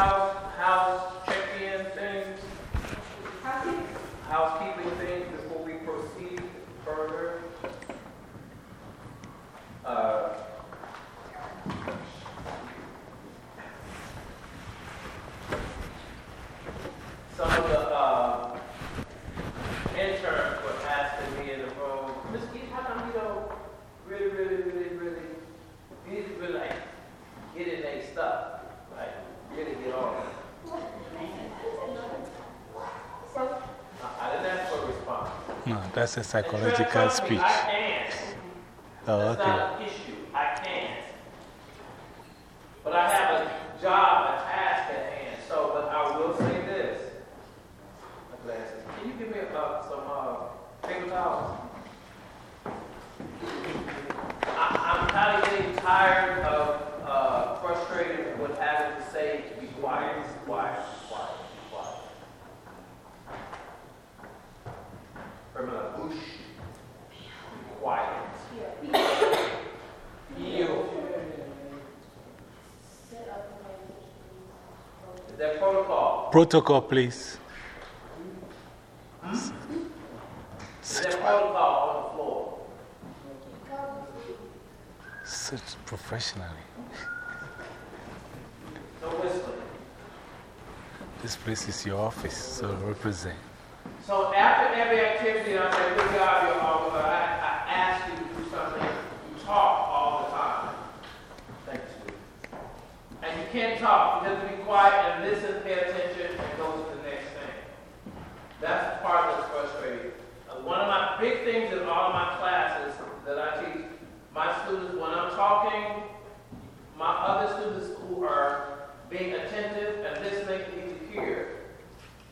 tchau. That's a psychological speech. Oh, okay. not an issue. I can't. But I have a job, a task at hand. So, but I will say this. My glasses. Can you give me uh, some uh, paper towels? I, I'm kind of getting tired of, uh, frustrated with having to say, be quiet, be quiet, be quiet, be quiet. Pamela Bush, be quiet. You. Is that protocol? Protocol, please. Is that protocol on the floor? Sit professionally. This place is your office, so represent. So after every activity, I say, good job, your officer. I, I ask you to do something. You talk all the time. Thank you. And you can't talk. You have to be quiet and listen, pay attention, and go to the next thing. That's the part that's frustrating. One of my big things in all of my classes that I teach, my students, when I'm talking, my other students who are being attentive and listening need to hear.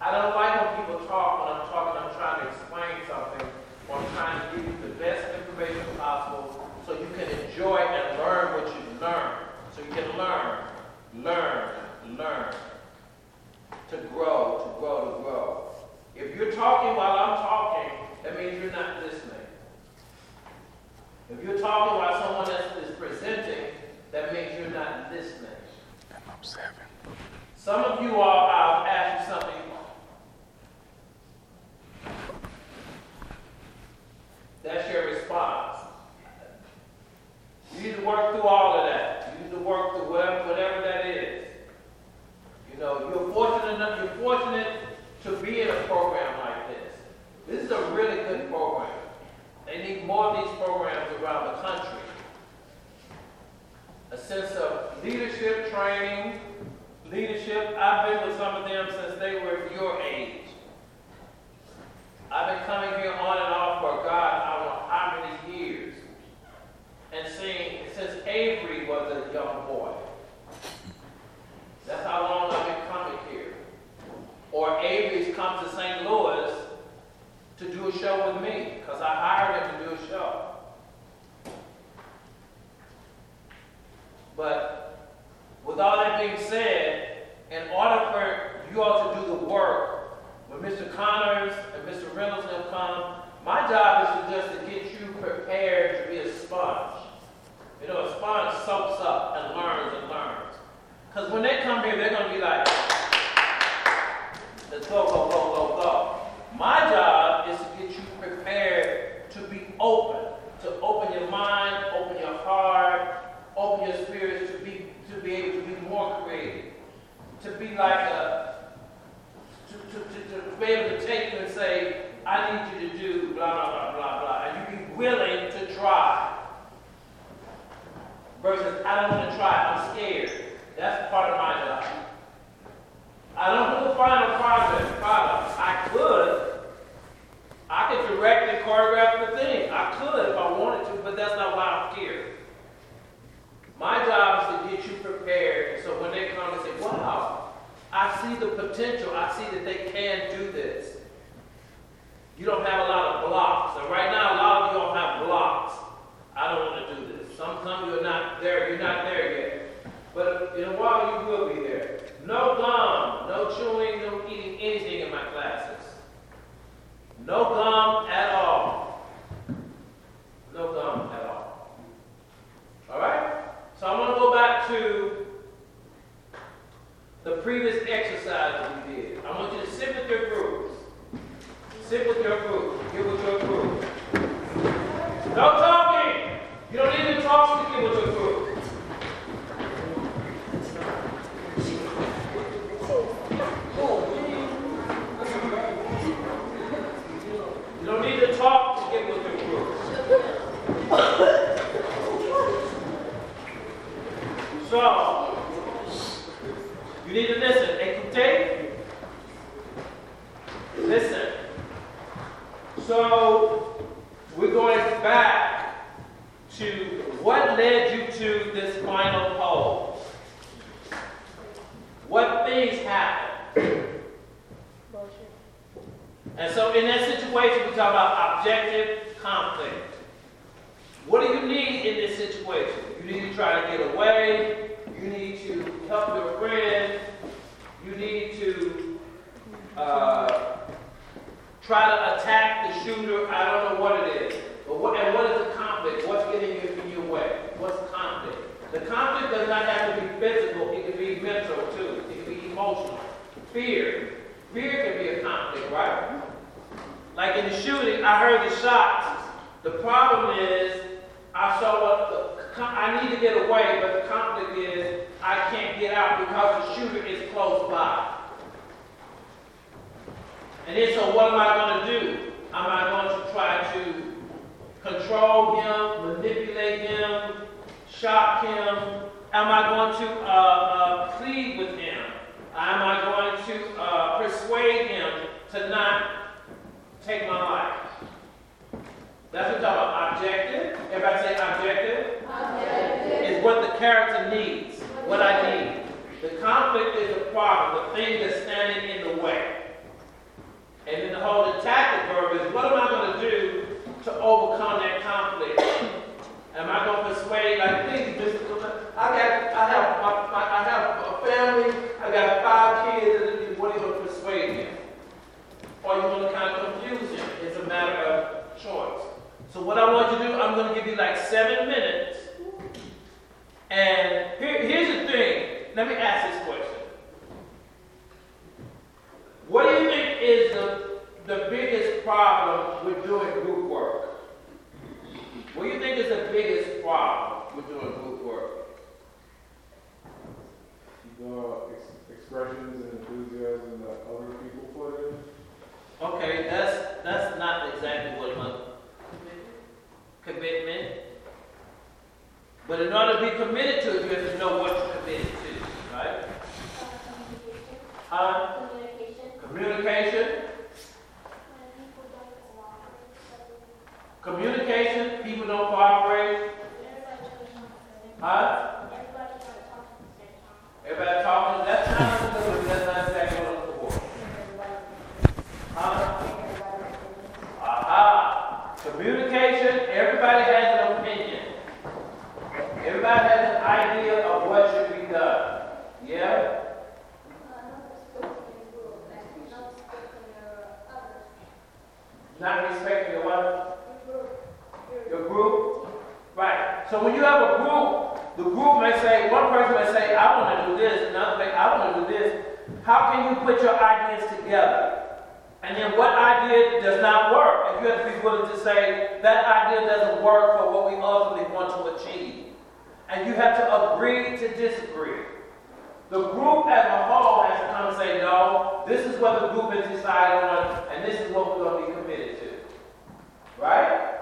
I don't like when people talk when I'm talking, I'm trying to explain something, or I'm trying to give you the best information possible so you can enjoy and learn what you learn. So you can learn, learn, learn. To grow, to grow, to grow. If you're talking while I'm talking, that means you're not listening. If you're talking while someone else is presenting, that means you're not listening. And I'm observing. Some of you all, I'll ask you something. That's your response. You need to work through all of that. You need to work through whatever, whatever that is. You know, you're fortunate enough, you're fortunate to be in a program like this. This is a really good program. They need more of these programs around the country. A sense of leadership training, leadership. I've been with some of them since they were your age. I've been coming here on and off for God, I don't know how many years. And seeing, since Avery was a young boy. That's how long I've been coming here. Or Avery's come to St. Louis to do show with me, because I hired him to do a show. But with all that being said, in order for you all to do the work, when Mr. Connors and Mr. Reynolds have come, my job is to just to get you prepared to be a sponge. You know, a sponge soaks up and learns and learns. Because when they come here, they're going to be like, let's go, go. My job is to get you prepared to be open, to open your mind, open your heart, open your spirit, to be, to be able to be more creative, to be like a, to, to, to, to be able to take you and say, I need you to do blah, blah, blah, blah, blah, and you be willing to try. Versus, I don't want to try, I'm scared. That's part of my job. I don't do the final project, product. I could. I could direct and choreograph the thing. I could if I wanted to, but that's not why I'm here. My job is to get you prepared so when they come and say, wow, I see the potential. I see that they can do this. You don't have a lot of blocks. And right now, a lot of you don't have blocks. I don't want to do this. Some, some of you are not there. You're not there yet. But in a while, you will be there. No gum, no chewing, no eating anything in my classes. No gum at all. No gum at all. All right? So I want to go back to the previous exercise that we did. I want you to sit with your groups. Sit with your group. Get with your group. No talking. You don't need to talk to get with your group. You don't need to talk to get with your group. So, you need to listen. Écoutez. Listen. So, we're going back to what led you to this final poll. What things happened? And so, in that situation, we talk about objective conflict. What do you need in this situation? You need to try to get away. You need to help your friend. You need to uh, try to attack the shooter. I don't know what it is. But what, and what is the conflict? What's getting you in your way? What's the conflict? The conflict does not have to be physical. It can be mental too. It can be emotional. Fear. Fear can be a conflict, right? Like in the shooting, I heard the shots. The problem is, I saw what the, I need to get away, but the conflict is, I can't get out because the shooter is close by. And then, so what am I going to do? Am I going to try to control him, manipulate him, shock him? Am I going to uh, uh, plead with him? Am I going to uh, persuade him to not take my life? That's what we're talking about. Objective. Everybody say objective. Objective. Is what the character needs. What I need. The conflict is the problem, the thing that's standing in the way. And then the whole attack verb is what am I going to do to overcome that conflict? Am I going to persuade, like, please, Mr. I, got, I, have, my, my, I have a family, I got five kids, and what are you going to persuade him? Or you going to kind of confuse him? It's a matter of choice. So what I want you to do, I'm going to give you like seven minutes. And here, here's the thing. Let me ask this question. What do you think is the, the biggest problem with doing group work? What do you think is the biggest problem with doing group work? The ex expressions and enthusiasm that other people put in. Okay, that's, that's not exactly what my commitment. But in order to be committed to it, you have to know what you're committed to, right? Huh? Communication. Communication. People don't cooperate. Huh? Everybody talking. That's not but that's not exactly what I'm looking for. Huh? Aha. Communication. Everybody has an opinion. Everybody has an idea of what should be done. Yeah? Not respecting your what? Your group? Right. So when you have a group, the group may say, one person may say, I want to do this, another may, I want to do this. How can you put your ideas together? And then what idea does not work? And you have to be willing to say, that idea doesn't work for what we ultimately want to achieve. And you have to agree to disagree. The group as a whole has to come and say, no, this is what the group has decided on, and this is what we're going to be committed to. Right?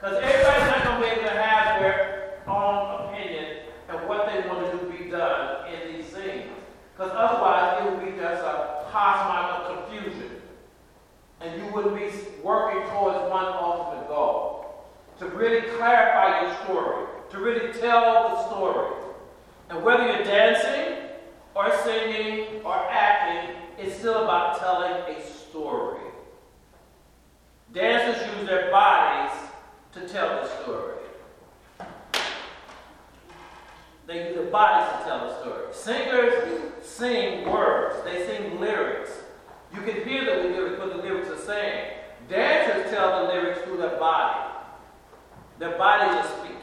Because everybody's not going to be able to have their own opinion and what they want to do be done in these things. Because otherwise, it would be just a hodgepodge of confusion. And you wouldn't be working towards one ultimate goal. To really clarify your story, to really tell the story. And whether you're dancing or singing or acting, it's still about telling a story. Dancers use their bodies tell the story. They use their bodies to tell the story. Singers sing words, they sing lyrics. You can hear the lyrics, what the lyrics are saying. Dancers tell the lyrics through their body. Their bodies are speaking.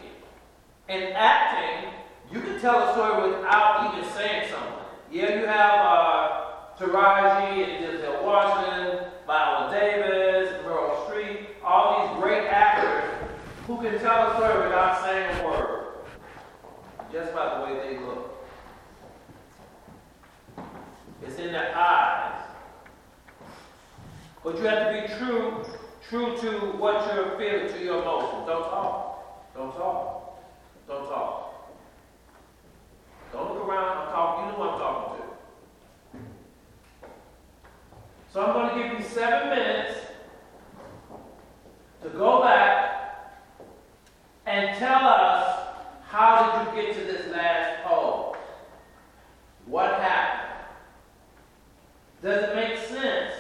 In acting, you can tell a story without even saying something. Yeah, you have uh, Taraji and Denzel Washington, Viola Davis, Meryl who can tell a story without saying a word, just by the way they look. It's in their eyes. But you have to be true, true to what you're feeling, to your emotions. Don't talk. Don't talk. Don't talk. Don't look around. I'm talking. You know who I'm talking to. So I'm going to give you seven minutes to go back and tell us how did you get to this last pose? What happened? Does it make sense?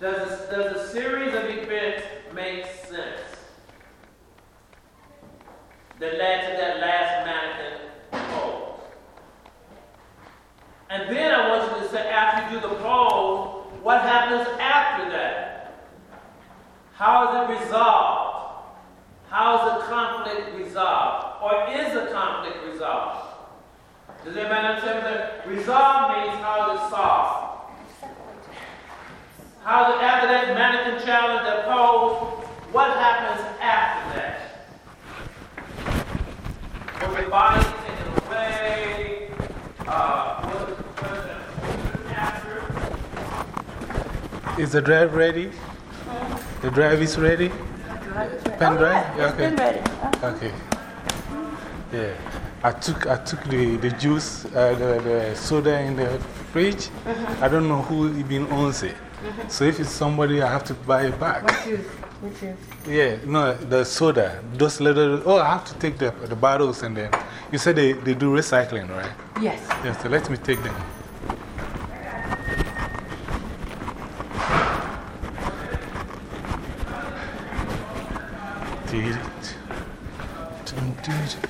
Does, does a series of events make sense that led to that last mannequin pose? And then I want you to say, after you do the pose, what happens after that? How is it resolved? How is the conflict resolved? Or is the conflict resolved? Does anybody understand that? Resolve means how it's solved. How the, after that mannequin challenge, that pose, what happens after that? Was the body taken away? Uh, Is the drive ready? The drive is ready? Pen drive? Yeah, okay. Okay. Yeah. I took, I took the, the juice, uh, the, the soda in the fridge. I don't know who even owns it. So if it's somebody, I have to buy it back. What juice? What juice? Yeah, no, the soda, those little, oh, I have to take the, the bottles and then, you said they, they do recycling, right? Yes. Yeah, so let me take them. Did it. Dun, did it.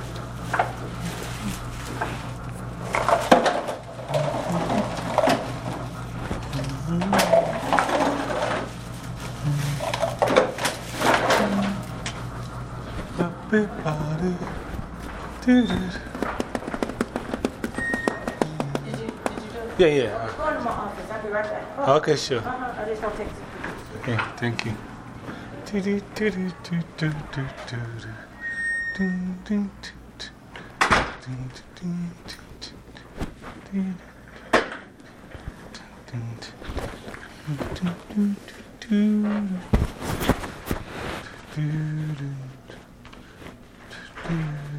Did you, did you do Yeah, yeah. Go into my office. I'll be right back. Oh, Okay, sure. uh -huh. I just take some. Okay, thank you.